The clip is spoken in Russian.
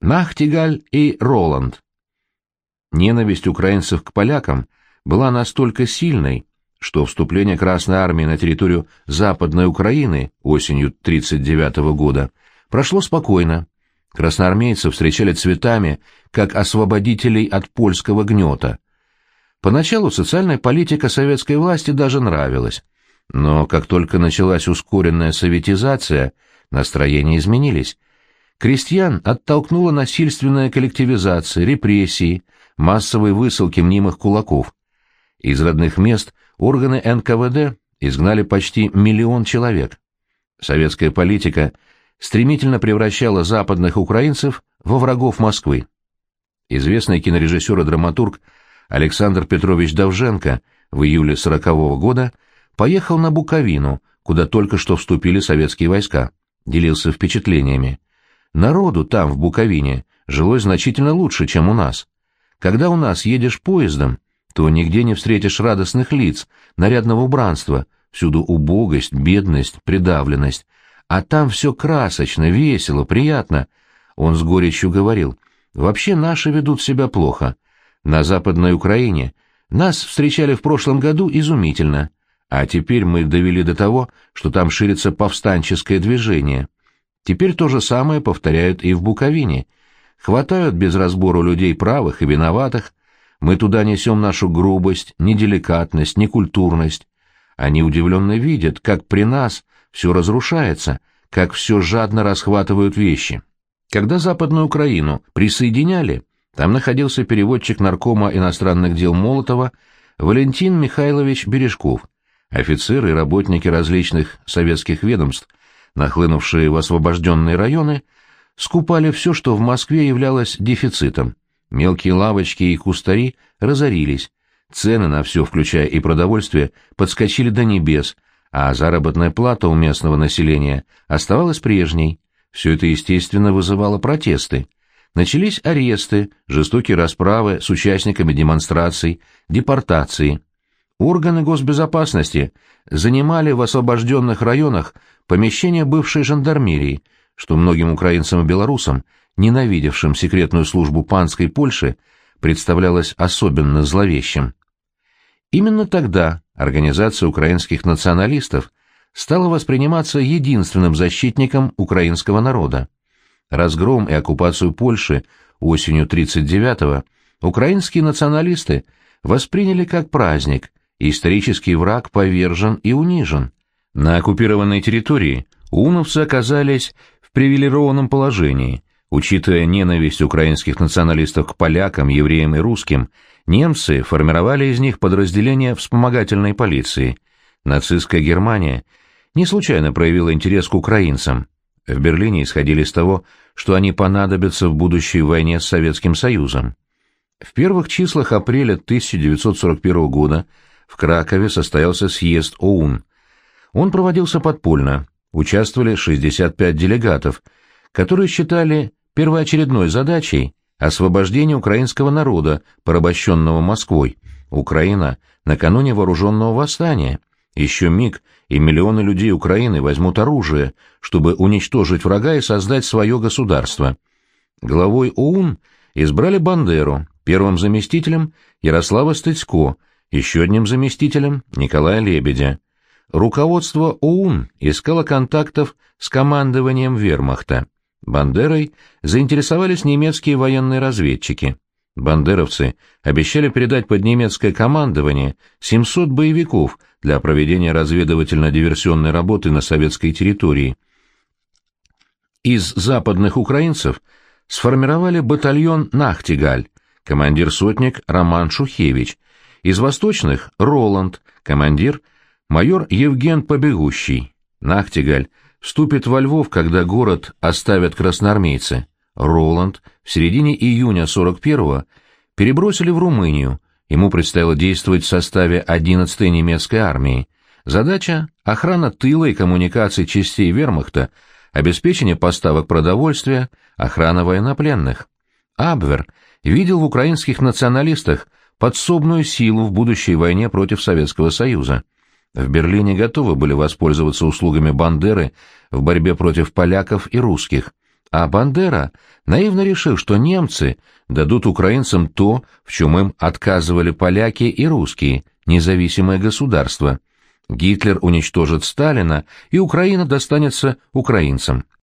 Нахтигаль и Роланд. Ненависть украинцев к полякам была настолько сильной, что вступление Красной Армии на территорию Западной Украины осенью 1939 года прошло спокойно. Красноармейцев встречали цветами, как освободителей от польского гнета. Поначалу социальная политика советской власти даже нравилась, но как только началась ускоренная советизация, настроения изменились. Крестьян оттолкнула насильственная коллективизация, репрессии, массовые высылки мнимых кулаков. Из родных мест органы НКВД изгнали почти миллион человек. Советская политика стремительно превращала западных украинцев во врагов Москвы. Известный кинорежиссер и драматург Александр Петрович Давженко в июле 40 -го года поехал на Буковину, куда только что вступили советские войска, делился впечатлениями. Народу там, в Буковине, жилось значительно лучше, чем у нас. Когда у нас едешь поездом, то нигде не встретишь радостных лиц, нарядного убранства, всюду убогость, бедность, придавленность. А там все красочно, весело, приятно. Он с горечью говорил, вообще наши ведут себя плохо. На Западной Украине нас встречали в прошлом году изумительно, а теперь мы довели до того, что там ширится повстанческое движение. Теперь то же самое повторяют и в Буковине. Хватают без разбору людей правых и виноватых, мы туда несем нашу грубость, неделикатность, некультурность. Они удивленно видят, как при нас все разрушается, как все жадно расхватывают вещи. Когда Западную Украину присоединяли, там находился переводчик наркома иностранных дел Молотова Валентин Михайлович Бережков. Офицеры и работники различных советских ведомств, нахлынувшие в освобожденные районы, скупали все, что в Москве являлось дефицитом. Мелкие лавочки и кустари разорились, цены на все, включая и продовольствие, подскочили до небес, а заработная плата у местного населения оставалась прежней. Все это, естественно, вызывало протесты. Начались аресты, жестокие расправы с участниками демонстраций, депортации. Органы госбезопасности занимали в освобожденных районах помещения бывшей жандармерии, что многим украинцам и белорусам ненавидевшим секретную службу панской Польши, представлялось особенно зловещим. Именно тогда Организация украинских националистов стала восприниматься единственным защитником украинского народа. Разгром и оккупацию Польши осенью 1939-го украинские националисты восприняли как праздник, исторический враг повержен и унижен. На оккупированной территории уновцы оказались в привилегированном положении, Учитывая ненависть украинских националистов к полякам, евреям и русским, немцы формировали из них подразделения вспомогательной полиции. Нацистская Германия не случайно проявила интерес к украинцам. В Берлине исходили из того, что они понадобятся в будущей войне с Советским Союзом. В первых числах апреля 1941 года в Кракове состоялся съезд ОУН. Он проводился подпольно, участвовали 65 делегатов, которые считали Первоочередной задачей освобождение украинского народа, порабощенного Москвой. Украина накануне вооруженного восстания. Еще миг, и миллионы людей Украины возьмут оружие, чтобы уничтожить врага и создать свое государство. Главой ОУН избрали Бандеру, первым заместителем Ярослава Стыцко, еще одним заместителем Николая Лебедя. Руководство ОУН искало контактов с командованием вермахта. Бандерой заинтересовались немецкие военные разведчики. Бандеровцы обещали передать под немецкое командование 700 боевиков для проведения разведывательно-диверсионной работы на советской территории. Из западных украинцев сформировали батальон «Нахтигаль», командир-сотник Роман Шухевич, из восточных — Роланд, командир — майор Евген Побегущий. Нахтигаль — вступит во Львов, когда город оставят красноармейцы. Роланд в середине июня 41-го перебросили в Румынию, ему предстояло действовать в составе 11-й немецкой армии. Задача – охрана тыла и коммуникаций частей вермахта, обеспечение поставок продовольствия, охрана военнопленных. Абвер видел в украинских националистах подсобную силу в будущей войне против Советского Союза. В Берлине готовы были воспользоваться услугами Бандеры в борьбе против поляков и русских. А Бандера наивно решил, что немцы дадут украинцам то, в чем им отказывали поляки и русские, независимое государство. Гитлер уничтожит Сталина, и Украина достанется украинцам.